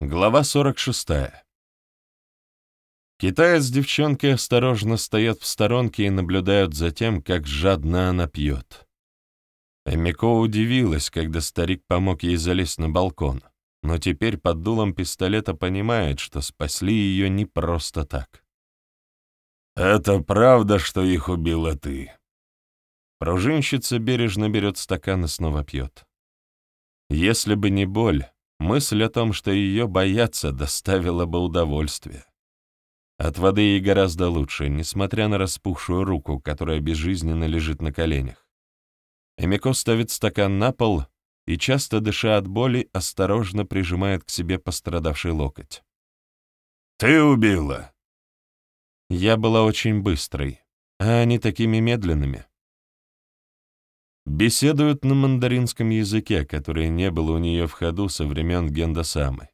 Глава 46. Китаец с девчонкой осторожно стоят в сторонке и наблюдают за тем, как жадно она пьет. Эмико удивилась, когда старик помог ей залезть на балкон, но теперь под дулом пистолета понимает, что спасли ее не просто так. «Это правда, что их убила ты?» Пружинщица бережно берет стакан и снова пьет. Если бы не боль, Мысль о том, что ее боятся, доставила бы удовольствие. От воды ей гораздо лучше, несмотря на распухшую руку, которая безжизненно лежит на коленях. Эмико ставит стакан на пол и, часто дыша от боли, осторожно прижимает к себе пострадавший локоть. «Ты убила!» Я была очень быстрой, а они такими медленными. Беседуют на мандаринском языке, который не был у нее в ходу со времен Гендасамы.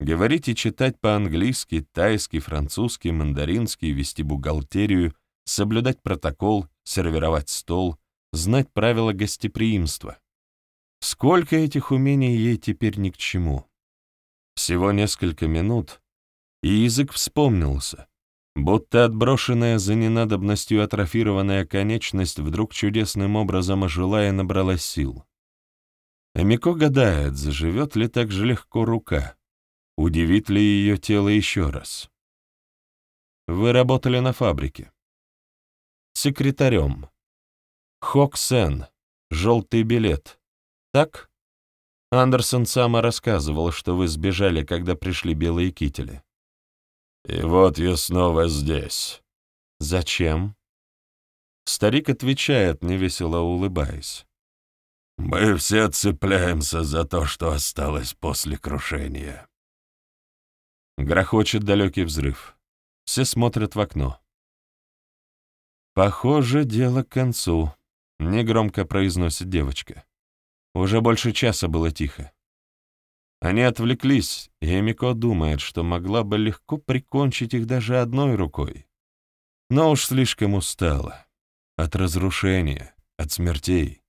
Говорить и читать по-английски, тайски, французский, мандаринский, вести бухгалтерию, соблюдать протокол, сервировать стол, знать правила гостеприимства. Сколько этих умений ей теперь ни к чему. Всего несколько минут, и язык вспомнился, Будто отброшенная за ненадобностью атрофированная конечность вдруг чудесным образом ожила и набрала сил. Амико гадает, заживет ли так же легко рука, удивит ли ее тело еще раз. Вы работали на фабрике. Секретарем. Хоксен, желтый билет. Так? Андерсон сама рассказывал, что вы сбежали, когда пришли белые кители. И вот я снова здесь. Зачем? Старик отвечает, невесело улыбаясь. Мы все цепляемся за то, что осталось после крушения. Грохочет далекий взрыв. Все смотрят в окно. «Похоже, дело к концу», — негромко произносит девочка. Уже больше часа было тихо. Они отвлеклись, и Эмико думает, что могла бы легко прикончить их даже одной рукой. Но уж слишком устала. От разрушения, от смертей.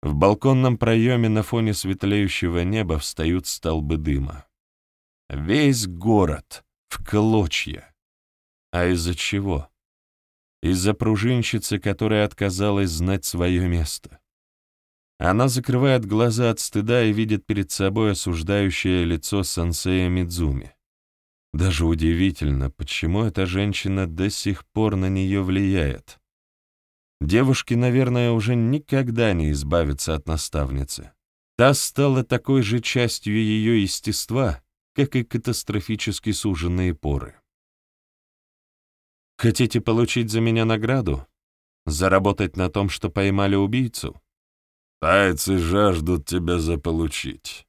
В балконном проеме на фоне светлеющего неба встают столбы дыма. Весь город в клочья. А из-за чего? Из-за пружинщицы, которая отказалась знать свое место. Она закрывает глаза от стыда и видит перед собой осуждающее лицо сенсея Мидзуми. Даже удивительно, почему эта женщина до сих пор на нее влияет. Девушке, наверное, уже никогда не избавиться от наставницы. Та стала такой же частью ее естества, как и катастрофически суженные поры. Хотите получить за меня награду? Заработать на том, что поймали убийцу? Тайцы жаждут тебя заполучить.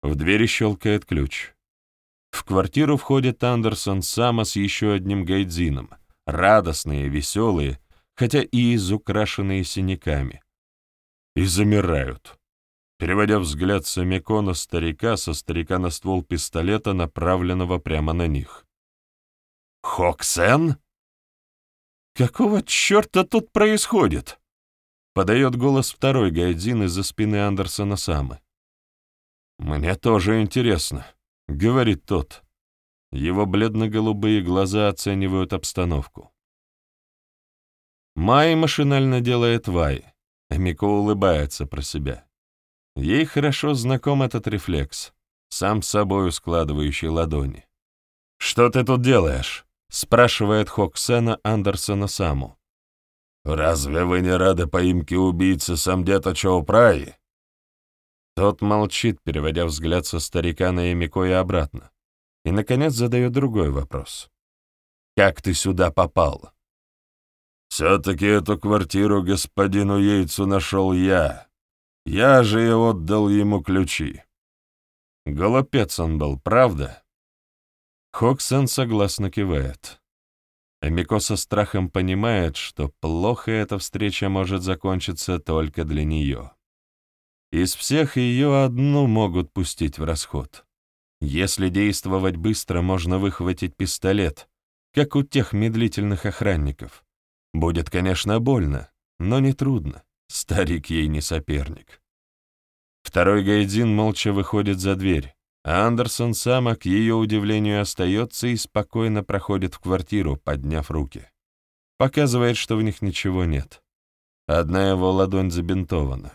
В двери щелкает ключ. В квартиру входит Андерсон Сама с еще одним гайдзином, радостные, веселые, хотя и изукрашенные синяками. И замирают, переводя взгляд с на старика, со старика на ствол пистолета, направленного прямо на них. «Хоксен? Какого черта тут происходит?» Подает голос второй гайдзин из-за спины Андерсона Самы. «Мне тоже интересно», — говорит тот. Его бледно-голубые глаза оценивают обстановку. Май машинально делает вай, Мико улыбается про себя. Ей хорошо знаком этот рефлекс, сам собою складывающий ладони. «Что ты тут делаешь?» — спрашивает Хоксена Андерсона Саму. «Разве вы не рады поимке убийцы Самдета Чоупраи?» Тот молчит, переводя взгляд со старика на Эмико и обратно. И, наконец, задает другой вопрос. «Как ты сюда попал?» «Все-таки эту квартиру господину Яйцу нашел я. Я же и отдал ему ключи». Голопец он был, правда? Хоксен согласно кивает. Эмико со страхом понимает, что плохо эта встреча может закончиться только для нее. Из всех ее одну могут пустить в расход. Если действовать быстро, можно выхватить пистолет, как у тех медлительных охранников. Будет, конечно, больно, но не трудно. Старик ей не соперник. Второй гайдзин молча выходит за дверь, Андерсон сама, к ее удивлению, остается и спокойно проходит в квартиру, подняв руки. Показывает, что в них ничего нет. Одна его ладонь забинтована.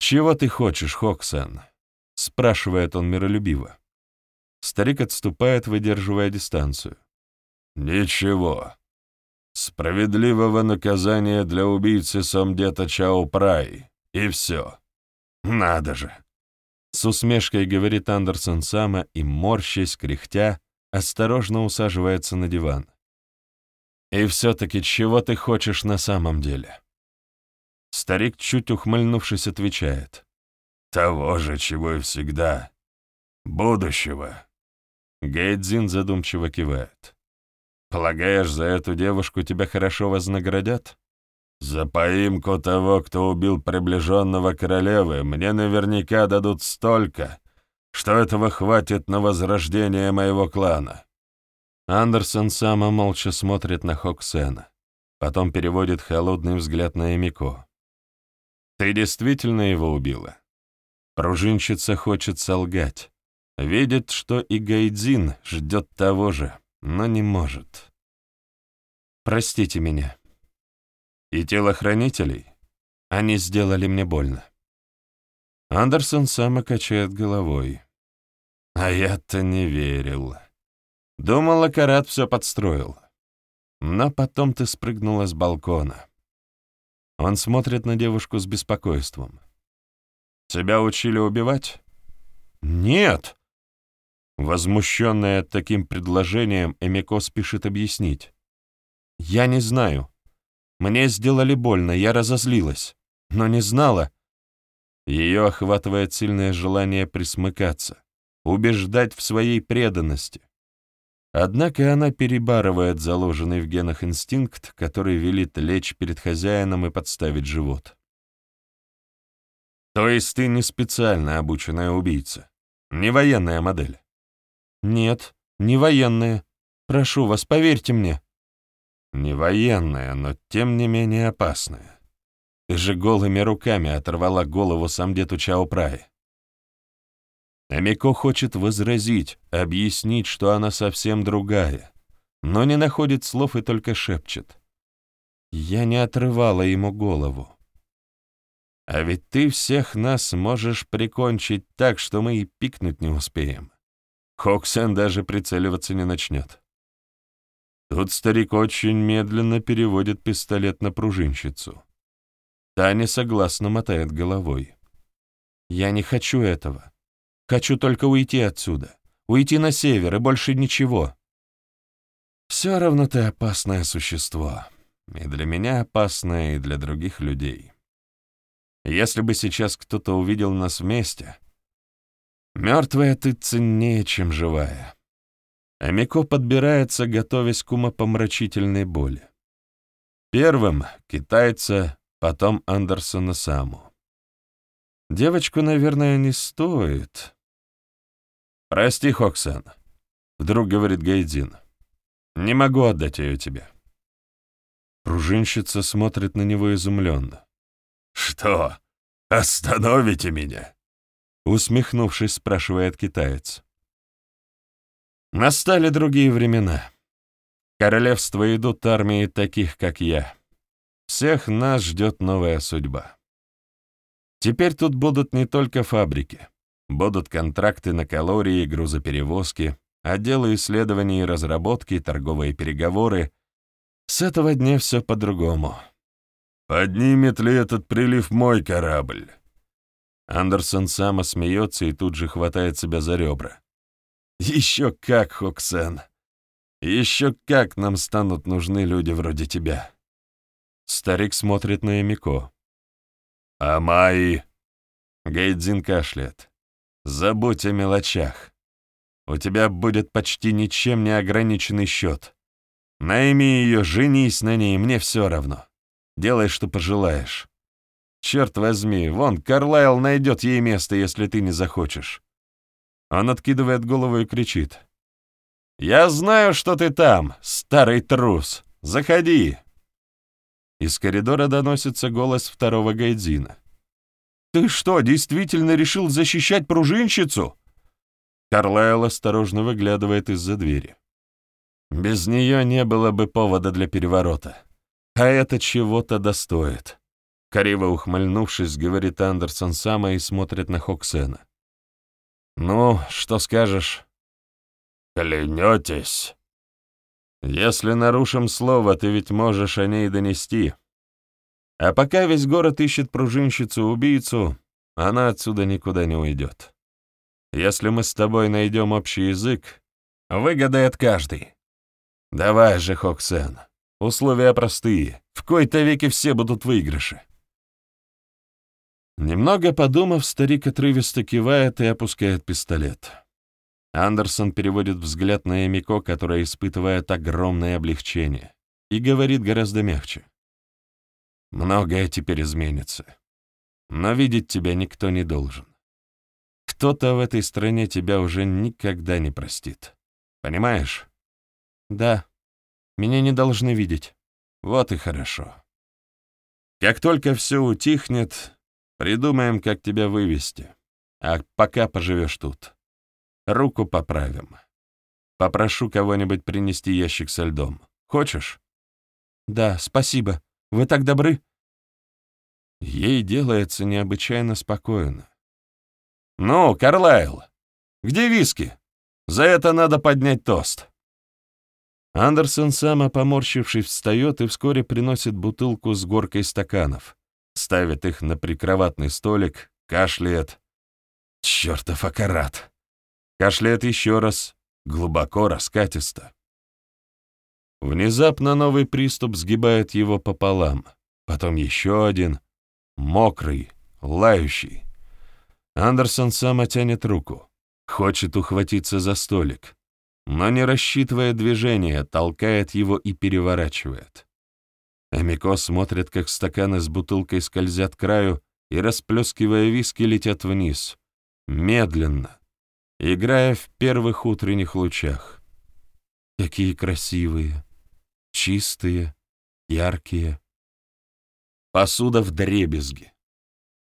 «Чего ты хочешь, Хоксан?» — спрашивает он миролюбиво. Старик отступает, выдерживая дистанцию. «Ничего. Справедливого наказания для убийцы Сомдета Чао Прай. И все. Надо же!» С усмешкой говорит Андерсон Сама и, морщась, кряхтя, осторожно усаживается на диван. «И все-таки чего ты хочешь на самом деле?» Старик, чуть ухмыльнувшись, отвечает. «Того же, чего и всегда. Будущего». Гейдзин задумчиво кивает. «Полагаешь, за эту девушку тебя хорошо вознаградят?» «За поимку того, кто убил приближенного королевы, мне наверняка дадут столько, что этого хватит на возрождение моего клана». Андерсон само молча смотрит на Хоксена, потом переводит холодный взгляд на Эмико. «Ты действительно его убила?» Пружинщица хочет солгать. Видит, что и Гайдзин ждет того же, но не может. «Простите меня», и телохранителей. Они сделали мне больно. Андерсон само качает головой. А я-то не верил. Думал, Акарат все подстроил. Но потом ты спрыгнула с балкона. Он смотрит на девушку с беспокойством. «Тебя учили убивать?» «Нет!» Возмущенная таким предложением, Эмико спешит объяснить. «Я не знаю. Мне сделали больно, я разозлилась, но не знала. Ее охватывает сильное желание присмыкаться, убеждать в своей преданности. Однако она перебарывает заложенный в генах инстинкт, который велит лечь перед хозяином и подставить живот. То есть ты не специально обученная убийца, не военная модель? Нет, не военная. Прошу вас, поверьте мне. Не военная, но тем не менее опасная. Ты же голыми руками оторвала голову самдету Чао Прай. Амико хочет возразить, объяснить, что она совсем другая, но не находит слов и только шепчет. Я не отрывала ему голову. А ведь ты всех нас можешь прикончить так, что мы и пикнуть не успеем. Хоксен даже прицеливаться не начнет. Тут старик очень медленно переводит пистолет на пружинщицу. Таня согласно мотает головой. «Я не хочу этого. Хочу только уйти отсюда. Уйти на север, и больше ничего. Все равно ты опасное существо. И для меня опасное, и для других людей. Если бы сейчас кто-то увидел нас вместе, мертвая ты ценнее, чем живая». Амико подбирается, готовясь к умопомрачительной боли. Первым — китайца, потом Андерсона саму. Девочку, наверное, не стоит. «Прости, Хоксан», — вдруг говорит Гайдин. «Не могу отдать ее тебе». Пружинщица смотрит на него изумленно. «Что, остановите меня?» Усмехнувшись, спрашивает китаец. Настали другие времена. Королевства идут армии таких, как я. Всех нас ждет новая судьба. Теперь тут будут не только фабрики. Будут контракты на калории грузоперевозки, отделы исследований и разработки, торговые переговоры. С этого дня все по-другому. «Поднимет ли этот прилив мой корабль?» Андерсон сам смеется и тут же хватает себя за ребра. Еще как, Хоксен. Еще как нам станут нужны люди вроде тебя. Старик смотрит на Эмико. А мои? Гейдзин кашляет. Забудь о мелочах. У тебя будет почти ничем не ограниченный счет. Найми ее, женись на ней, мне все равно. Делай, что пожелаешь. Черт возьми, вон, Карлайл найдет ей место, если ты не захочешь. Он откидывает голову и кричит. «Я знаю, что ты там, старый трус! Заходи!» Из коридора доносится голос второго гайдзина. Ты что, действительно решил защищать пружинщицу?» Карлайл осторожно выглядывает из-за двери. Без нее не было бы повода для переворота. А это чего-то достоит. Криво ухмыльнувшись, говорит Андерсон сама и смотрит на Хоксена. «Ну, что скажешь?» «Клянетесь?» «Если нарушим слово, ты ведь можешь о ней донести. А пока весь город ищет пружинщицу-убийцу, она отсюда никуда не уйдет. Если мы с тобой найдем общий язык, выгодает каждый. Давай же, Хоксен, условия простые, в кои-то веке все будут выигрыши». Немного подумав, старик отрывисто кивает и опускает пистолет. Андерсон переводит взгляд на Эмико, которая испытывает огромное облегчение, и говорит гораздо мягче. «Многое теперь изменится. Но видеть тебя никто не должен. Кто-то в этой стране тебя уже никогда не простит. Понимаешь?» «Да. Меня не должны видеть. Вот и хорошо. Как только все утихнет, Придумаем, как тебя вывести. А пока поживешь тут. Руку поправим. Попрошу кого-нибудь принести ящик со льдом. Хочешь? Да, спасибо. Вы так добры. Ей делается необычайно спокойно. «Ну, Карлайл, где виски? За это надо поднять тост». Андерсон, сам поморщившись, встает и вскоре приносит бутылку с горкой стаканов, ставит их на прикроватный столик, кашляет. Чёртов аккарат! Кашляет еще раз, глубоко, раскатисто. Внезапно новый приступ сгибает его пополам, потом еще один, мокрый, лающий. Андерсон сам тянет руку, хочет ухватиться за столик, но не рассчитывая движения, толкает его и переворачивает. Амико смотрит, как стаканы с бутылкой скользят к краю и, расплескивая виски, летят вниз, медленно, играя в первых утренних лучах. Какие красивые, чистые, яркие. Посуда в дребезги.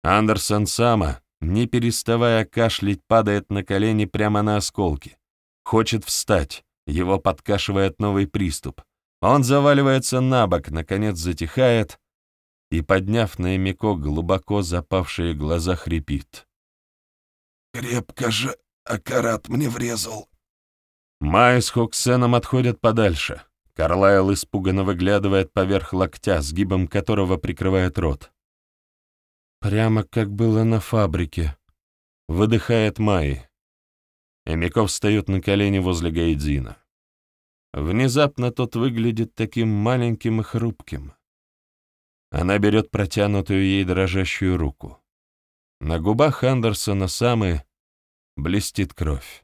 Андерсон Сама, не переставая кашлять, падает на колени прямо на осколки. Хочет встать, его подкашивает новый приступ — он заваливается на бок, наконец затихает и, подняв на Эмико глубоко запавшие глаза, хрипит. «Крепко же Акарат мне врезал». Май с Хоксеном отходят подальше. Карлайл испуганно выглядывает поверх локтя, сгибом которого прикрывает рот. «Прямо как было на фабрике», — выдыхает Май. Эмико встает на колени возле Гайдзина. Внезапно тот выглядит таким маленьким и хрупким. Она берет протянутую ей дрожащую руку. На губах Андерсона самой блестит кровь.